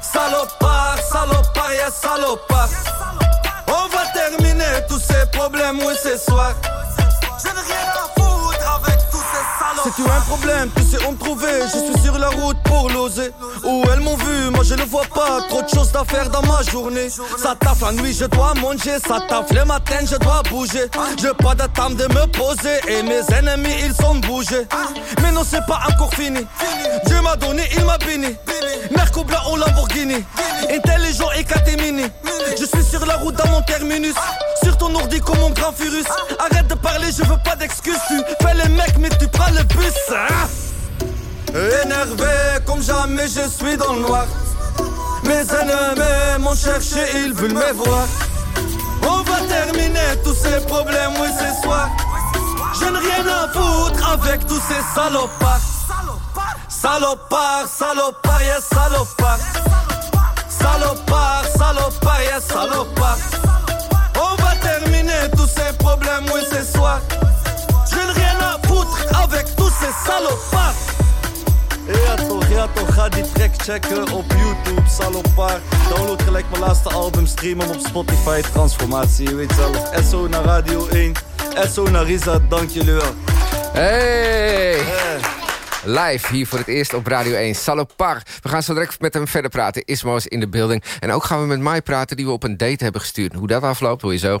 Salopards, salopards, yes, salopards. On va terminer tous ces problèmes, oui, ce soir. Je n'ai rien à foutre avec tous C'est tu un problème, tu sais où me trouver. Je suis sur la route pour l'oser. Où elles m'ont vu, moi je ne vois pas. Trop de choses à faire dans ma journée. Ça taffe la nuit, je dois manger. Ça taffe le matin, je dois bouger. J'ai pas temps de me poser. Et mes ennemis, ils sont bougés. Mais non, c'est pas encore fini. Dieu m'a donné, il m'a béni. Lamborghini. Intelligent et catémini. Je suis sur la route dans mon terminus. Sur ton ordi comme mon grand virus. Arrête de parler, je veux pas d'excuses. Tu fais les mecs, mais tu prends le bus. hein? Énervé comme jamais, je suis dans le noir. Mes ennemis m'ont cherché, ils veulent me voir. On va terminer tous ces problèmes, oui, ce soir. Je n'ai rien à foutre avec tous ces salopards. Salopard, salopard, yes, salopard. Salopard, salopard, yes, salopard. On va terminer tous ces problèmes, oui, ce soir. Je n'ai rien à foutre avec tous ces salopards. Ja toch, ja toch, ga die track checken op YouTube, Salopard. Download gelijk mijn laatste album, stream hem op Spotify, Transformatie, je weet zelf. SO naar Radio 1, SO naar Risa, dank jullie wel. Hey! Live hier voor het eerst op Radio 1. Salopard. We gaan zo direct met hem verder praten. Ismo is in de building. En ook gaan we met Mai praten die we op een date hebben gestuurd. Hoe dat afloopt, hoor je zo.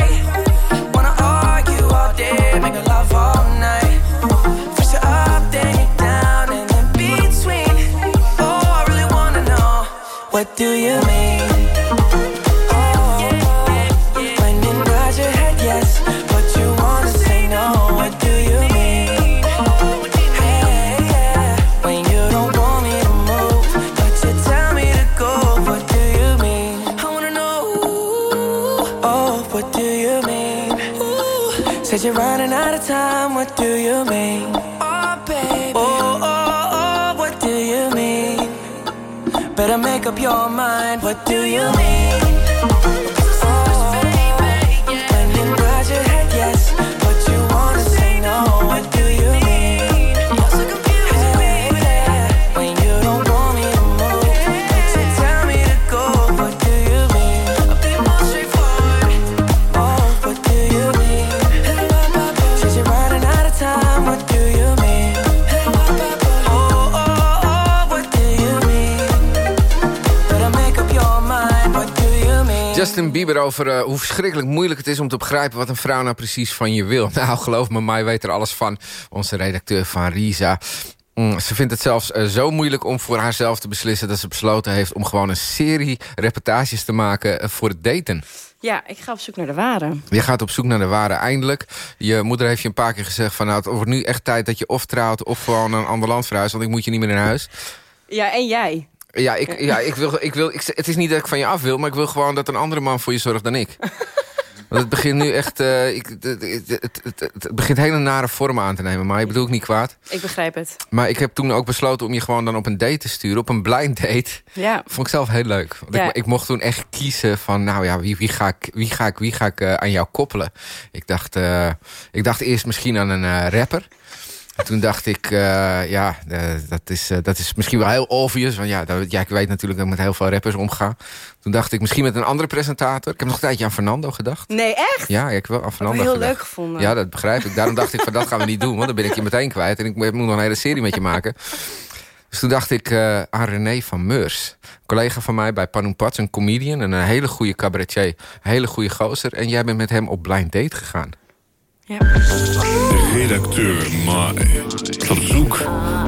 Love all night. First, you're up, then you're down, and in between. Oh, I really wanna know, what do you mean? Said you're running out of time, what do you mean? Oh, baby, oh, oh, oh, what do you mean? Better make up your mind, what do you mean? Justin Bieber over eh, hoe verschrikkelijk moeilijk het is om te begrijpen... wat een vrouw nou precies van je wil. Nou, geloof me, mij weet er alles van. Onze redacteur van Risa. Mm, ze vindt het zelfs eh, zo moeilijk om voor haarzelf te beslissen... dat ze besloten heeft om gewoon een serie reportages te maken eh, voor het daten. Ja, ik ga op zoek naar de ware. Je gaat op zoek naar de ware eindelijk. Je moeder heeft je een paar keer gezegd van... nou, het wordt nu echt tijd dat je of trouwt of gewoon een ander land verhuist... want ik moet je niet meer naar huis. Ja, en jij. Ja, ik, ja ik wil, ik wil, ik, het is niet dat ik van je af wil... maar ik wil gewoon dat een andere man voor je zorgt dan ik. Want het begint nu echt... eh, ik, het, het, het, begint hele nare vormen aan te nemen. Maar je bedoel ik niet kwaad. Ik begrijp het. Maar ik heb toen ook besloten om je gewoon dan op een date te sturen. Op een blind date. Ja. Vond ik zelf heel leuk. Want Ja. ik, ik mocht toen echt kiezen van... nou ja, wie, wie ga ik, wie ga ik, wie ga ik eh, aan jou koppelen? Ik dacht, eh, ik dacht eerst misschien aan een rapper. En toen dacht ik, eh, ja, eh, dat, is, eh, dat is misschien wel heel obvious. Want ja, dat, ja, ik weet natuurlijk dat ik met heel veel rappers omga. Toen dacht ik misschien met een andere presentator. Ik heb nog een tijdje aan Fernando gedacht. Nee, echt? Ja, ik heb wel aan Fernando heel gedacht. leuk gevonden. Ja, dat begrijp ik. Daarom dacht ik van dat gaan we niet doen. Want dan ben ik je meteen kwijt. En ik moet nog een hele serie met je maken. Dus toen dacht ik aan René van Meurs. Een collega van mij bij Panoen Pats, een comedian. En een hele goede cabaretier. Een hele goede gozer. En jij bent met hem op blind date gegaan. Redacteur Mai. Op zoek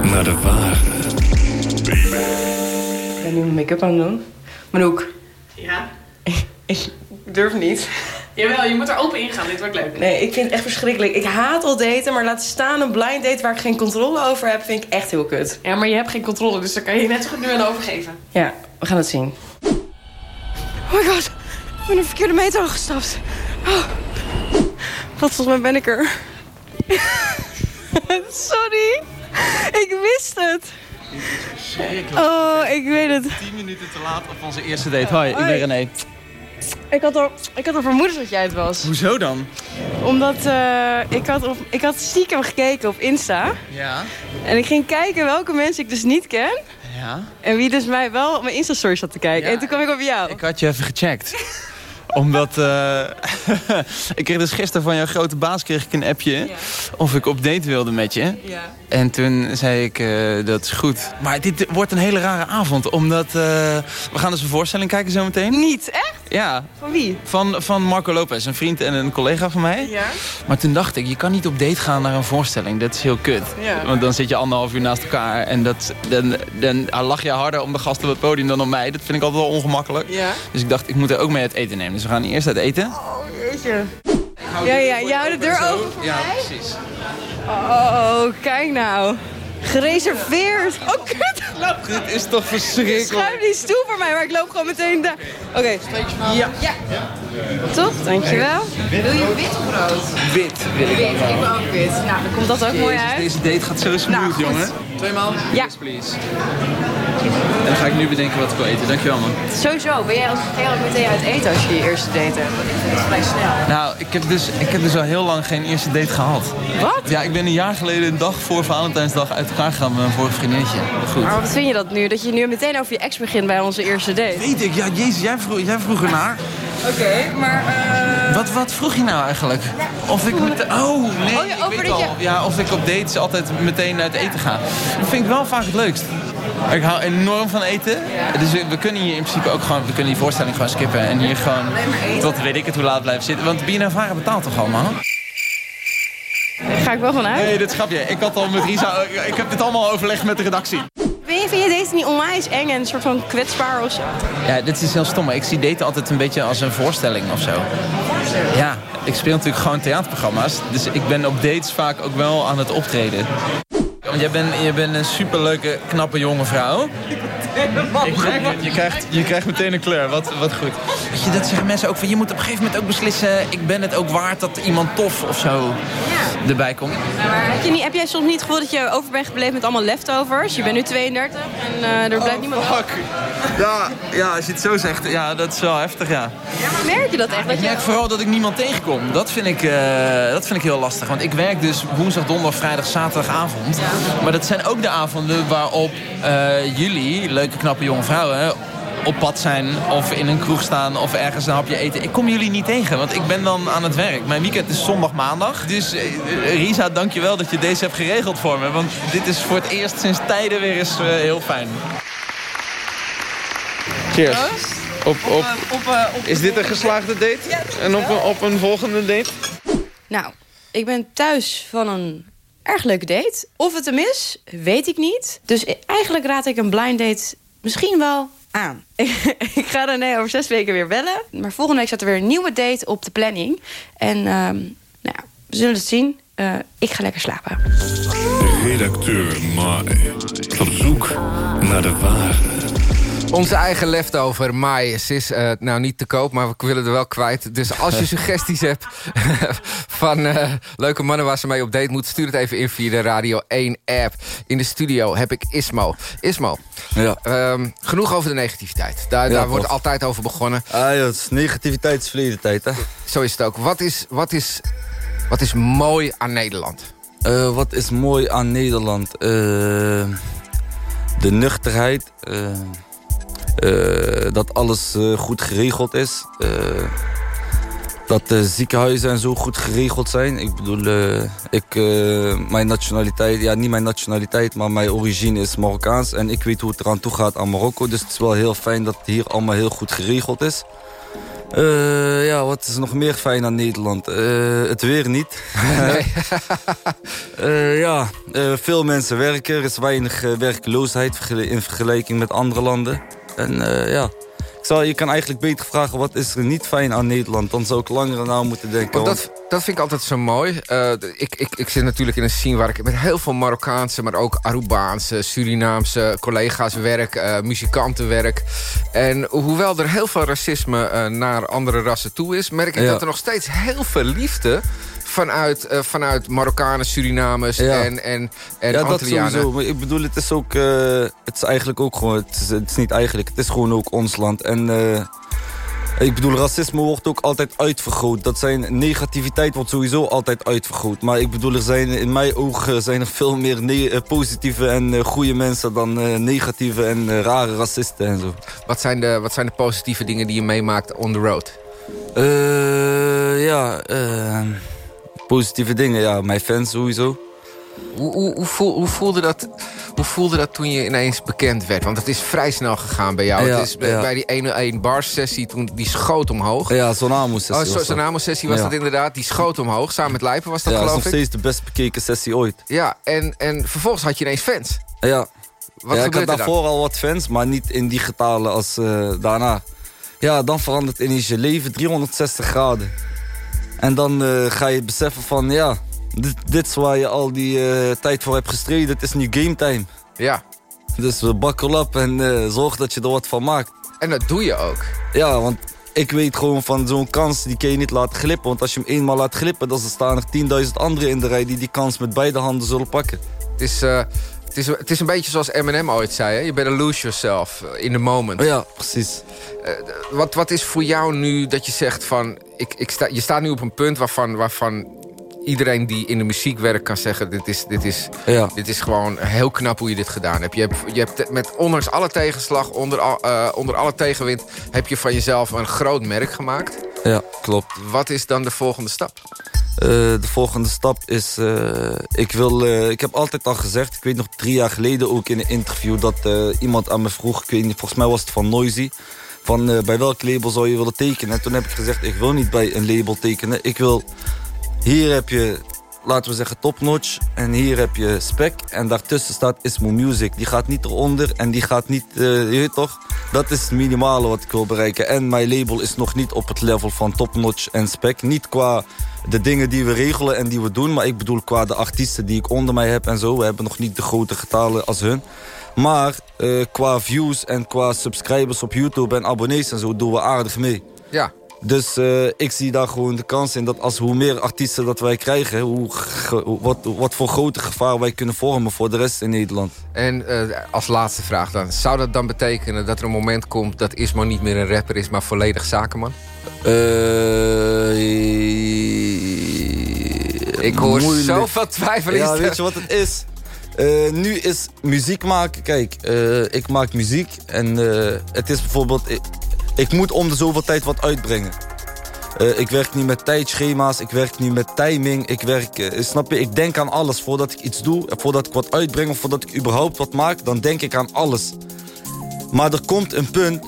naar de ware. Ik ben nu mijn make-up aan het doen. Manouk. Ja? Ik durf niet. Jawel, je moet er open ingaan. Dit wordt leuk. Nee, ik vind het echt verschrikkelijk. Ik haat al daten, maar laat staan een blind date waar ik geen controle over heb, vind ik echt heel kut. Ja, maar je hebt geen controle, dus daar kan je je net zo goed nu aan overgeven. Ja, we gaan het zien. Oh my god, ik ben een verkeerde metro gestapt. Oh. Wat volgens mij ben ik er. Sorry, ik wist het. Oh, ik weet het. 10 minuten te laat op onze eerste date. Hoi, ik ben René. Ik had, al, ik had al vermoeden dat jij het was. Hoezo dan? Omdat eh, ik, had op, ik had stiekem gekeken op Insta. Ja. En ik ging kijken welke mensen ik dus niet ken. Ja. En wie dus mij wel op mijn Insta-story zat te kijken. Ja, en toen kwam ik op jou. Ik had je even gecheckt. Omdat eh, ik kreeg dus gisteren van jouw grote baas kreeg ik een appje of ik op date wilde met je. Ja. En toen zei ik, eh, dat is goed. Maar dit wordt een hele rare avond, omdat eh, we gaan dus een voorstelling kijken zometeen. Niet, echt? Ja. Van wie? Van, van Marco Lopez, een vriend en een collega van mij. Ja. Maar toen dacht ik, je kan niet op date gaan naar een voorstelling. Dat is heel kut. Ja. Want dan zit je anderhalf uur naast elkaar. En dat, dan, dan lach je harder om de gasten op het podium dan om mij. Dat vind ik altijd wel ongemakkelijk. Ja. Dus ik dacht, ik moet er ook mee uit eten nemen. Dus we gaan eerst uit eten. Oh, jeetje. Ja, ja, je houdt de deur open voor Ja, mij? precies. Oh, kijk nou. Gereserveerd. Oh, kut. Dit is toch verschrikkelijk. Schuif die stoel voor mij, maar ik loop gewoon meteen daar. Oké. Ja. ja. Toch? Dankjewel. Wil je wit of rood? Wit wil ik Wit, ik wil ook wit. Nou, dan komt dat ook mooi uit. Deze date gaat zo smooth, Nou, goed. jongen. Tweemaal? Ja. Yes, please. En dan ga ik nu bedenken wat ik wil eten. Dankjewel, man. Sowieso, ben jij als ook meteen uit eten als je je eerste date hebt? Want ik vind het vrij snel. Nou, ik heb, dus, ik heb dus al heel lang geen eerste date gehad. Wat? Ja, ik ben een jaar geleden, een dag voor Valentijnsdag, uit elkaar gegaan met mijn vorige vriendinnetje. Goed. Maar wat vind je dat nu? Dat je nu meteen over je ex begint bij onze eerste date? Weet ik, ja, jezus, jij vroeg, jij vroeg ernaar. Oké, maar... eh, Wat, wat vroeg je nou eigenlijk? Of ik met... Oh, nee, Oh ja, ik weet je- al. Ja, of ik op dates altijd meteen uit eten ga. Dat vind ik wel vaak het leukst. Ik hou enorm van eten. Dus we, we kunnen hier in principe ook gewoon... We kunnen die voorstelling gewoon skippen en hier gewoon... Tot weet ik het hoe laat blijven zitten. Want BNNVARA betaalt toch allemaal? Daar ga ik wel van uit. Nee, dit schap je. Ik had al met Risa... Ik heb dit allemaal overlegd met de redactie. Vind je, vind je deze niet onwijs eng en een soort van kwetsbaar of zo? Ja, dit is heel stom. maar Ik zie daten altijd een beetje als een voorstelling of zo. Ja, ik speel natuurlijk gewoon theaterprogramma's. Dus ik ben op dates vaak ook wel aan het optreden. Want jij bent, je bent een superleuke, knappe jonge vrouw. Ik merk het. Je krijgt, je krijgt meteen een kleur. Wat, wat goed. Weet je, dat zeggen mensen ook van... Je moet op een gegeven moment ook beslissen... Ik ben het ook waard dat iemand tof of zo erbij komt. Maar heb, je niet, heb jij soms niet het gevoel dat je over bent gebleven met allemaal leftovers? Je bent nu 32 en eh, er blijft niemand fuck. Ja, ja, als je het zo zegt, ja, dat is wel heftig, ja. Ja, maar merk je dat echt? Dat Ik je... merk vooral dat ik niemand tegenkom. Dat vind ik, eh, dat vind ik heel lastig. Want ik werk dus woensdag, donderdag, vrijdag, zaterdagavond. Maar dat zijn ook de avonden waarop eh, jullie, leuke knappe jonge vrouwen... op pad zijn of in een kroeg staan of ergens een hapje eten. Ik kom jullie niet tegen, want ik ben dan aan het werk. Mijn weekend is zondag, maandag. Dus eh, Risa, dankjewel dat je deze hebt geregeld voor me. Want dit is voor het eerst sinds tijden weer eens eh, heel fijn. Cheers. Op, op, is dit een geslaagde date? En op een, op een volgende date? Nou, ik ben thuis van een erg leuke date. Of het hem is, weet ik niet. Dus eigenlijk raad ik een blind date misschien wel aan. ik ga René over zes weken weer bellen. Maar volgende week staat er weer een nieuwe date op de planning. En ehm, nou, ja, we zullen het zien. Eh, ik ga lekker slapen. Redacteur Mai. Op zoek naar de ware. Onze eigen leftover. Ze is eh, nou niet te koop, maar we willen er wel kwijt. Dus als je suggesties hebt van eh, leuke mannen waar ze mee op date moeten... stuur het even in via de Radio 1-app. In de studio heb ik Ismo. Ismo, Ja. ehm, genoeg over de negativiteit. Daar, Ja, daar wordt altijd over begonnen. Ah, ja, negativiteit is verleden tijd, hè? Zo is het ook. Wat is, wat is, wat is mooi aan Nederland? Eh, wat is mooi aan Nederland? De nuchterheid. Eh, dat alles eh, goed geregeld is. eh, dat de ziekenhuizen en zo goed geregeld zijn. Ik bedoel, ik, mijn nationaliteit... Ja, niet mijn nationaliteit, maar mijn origine is Marokkaans. En ik weet hoe het eraan toe gaat aan Marokko. Dus het is wel heel fijn dat het hier allemaal heel goed geregeld is. Ja, wat is nog meer fijn aan Nederland? Het weer niet. Ja, veel mensen werken. Er is weinig werkloosheid in vergelijking met andere landen. En eh, ja, ik zou, je kan eigenlijk beter vragen... wat is er niet fijn aan Nederland? Dan zou ik langer naar moeten denken. Want dat, dat vind ik altijd zo mooi. Eh, ik, ik, ik zit natuurlijk in een scene waar ik met heel veel Marokkaanse... maar ook Arubaanse, Surinaamse collega's werk, eh, muzikanten werk. En hoewel er heel veel racisme naar andere rassen toe is... merk ik Ja. dat er nog steeds heel veel liefde... Vanuit, eh, vanuit Marokkanen, Surinamers Ja. en, en, en ja, dat sowieso. Maar ik bedoel, het is ook... eh, het is eigenlijk ook gewoon... Het is, het is niet eigenlijk, het is gewoon ook ons land. En... eh, ik bedoel, racisme wordt ook altijd uitvergroot. Dat zijn, negativiteit wordt sowieso altijd uitvergroot. Maar ik bedoel, er zijn in mijn ogen zijn er veel meer positieve en goede mensen... dan negatieve en rare racisten en zo. Wat zijn, de, wat zijn de positieve dingen die je meemaakt on the road? Eh, ja, eh, positieve dingen. Ja, mijn fans sowieso. Hoe, hoe, hoe, voel- hoe voelde dat, hoe voelde dat toen je ineens bekend werd? Want het is vrij snel gegaan bij jou. Ja, het is bij, ja. bij die 101 bar sessie, toen, die schoot omhoog. Ja, zo'n Amo-sessie Oh, zo'n Amo-sessie was Ja. dat inderdaad. Die schoot omhoog, samen met Lijpen was dat ja, dat is geloof nog ik. steeds de best bekeken sessie ooit. Ja, en, en vervolgens had je ineens fans. Ja. Wat ja, ik had gebeurde dan? daarvoor al wat fans, maar niet in die getalen als eh, daarna. Ja, dan verandert ineens je leven 360 graden. En dan eh, ga je beseffen van, ja, dit, dit is waar je al die eh, tijd voor hebt gestreden. Het is nu game time. Ja. Dus bakkel op en eh, zorg dat je er wat van maakt. En dat doe je ook. Ja, want ik weet gewoon van zo'n kans, die kun je niet laten glippen. Want als je hem eenmaal laat glippen, dan staan er 10.000 anderen in de rij... die die kans met beide handen zullen pakken. Het is, het is, het is een beetje zoals Eminem ooit zei. Hè? Je better lose yourself in the moment. Ja, precies. Wat, wat is voor jou nu dat je zegt van... Ik, ik sta, je staat nu op een punt waarvan, waarvan iedereen die in de muziek werkt kan zeggen... dit is, dit, is, Ja. dit is gewoon heel knap hoe je dit gedaan hebt. Je hebt, je hebt met ondanks alle tegenslag, onder, al- eh, onder alle tegenwind... heb je van jezelf een groot merk gemaakt. Ja, klopt. Wat is dan de volgende stap? Eh, de volgende stap is, eh, ik wil, ik heb altijd al gezegd, ik weet nog drie jaar geleden ook in een interview dat iemand aan me vroeg, ik weet niet, volgens mij was het van Noisy, van eh, bij welk label zou je willen tekenen? En toen heb ik gezegd, ik wil niet bij een label tekenen, ik wil, hier heb je, laten we zeggen topnotch en hier heb je spec en daartussen staat Ismo Music. Die gaat niet eronder en die gaat niet, eh, je toch, dat is het minimale wat ik wil bereiken. En mijn label is nog niet op het level van topnotch en spec, niet qua de dingen die we regelen en die we doen. Maar ik bedoel qua de artiesten die ik onder mij heb en zo. We hebben nog niet de grote getalen als hun. Maar eh, qua views en qua subscribers op YouTube en abonnees en zo doen we aardig mee. Ja. Dus eh, ik zie daar gewoon de kans in dat als hoe meer artiesten dat wij krijgen... Hoe, wat, wat voor grote gevaar wij kunnen vormen voor de rest in Nederland. En eh, als laatste vraag dan. Zou dat dan betekenen dat er een moment komt... dat Ismo niet meer een rapper is, maar volledig zakenman? ik hoor moeilijk. zoveel twijfel Ja, weet je wat het is? Eh, nu is muziek maken... Kijk, eh, ik maak muziek en eh, het is bijvoorbeeld... Ik, ik moet om de zoveel tijd wat uitbrengen. Ik werk niet met tijdschema's, ik werk niet met timing. Ik werk, snap je, ik denk aan alles. Voordat ik iets doe, voordat ik wat uitbreng... of voordat ik überhaupt wat maak, dan denk ik aan alles. Maar er komt een punt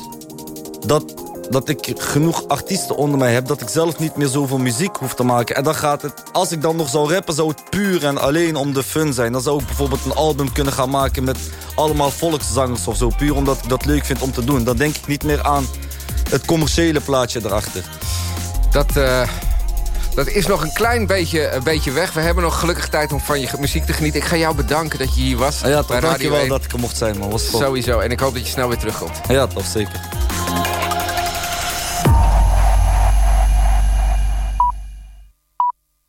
dat, dat ik genoeg artiesten onder mij heb... dat ik zelf niet meer zoveel muziek hoef te maken. En dan gaat het, als ik dan nog zou rappen, zou het puur en alleen om de fun zijn. Dan zou ik bijvoorbeeld een album kunnen gaan maken met allemaal volkszangers of zo. Puur omdat ik dat leuk vind om te doen. Dan denk ik niet meer aan het commerciële plaatje erachter. Dat, eh, dat is nog een klein beetje, een beetje weg. We hebben nog gelukkig tijd om van je muziek te genieten. Ik ga jou bedanken dat je hier was. Ja, bij toch, dankjewel 1. dat ik er mocht zijn, man. Was. Sowieso. En ik hoop dat je snel weer terugkomt. Ja, toch, zeker.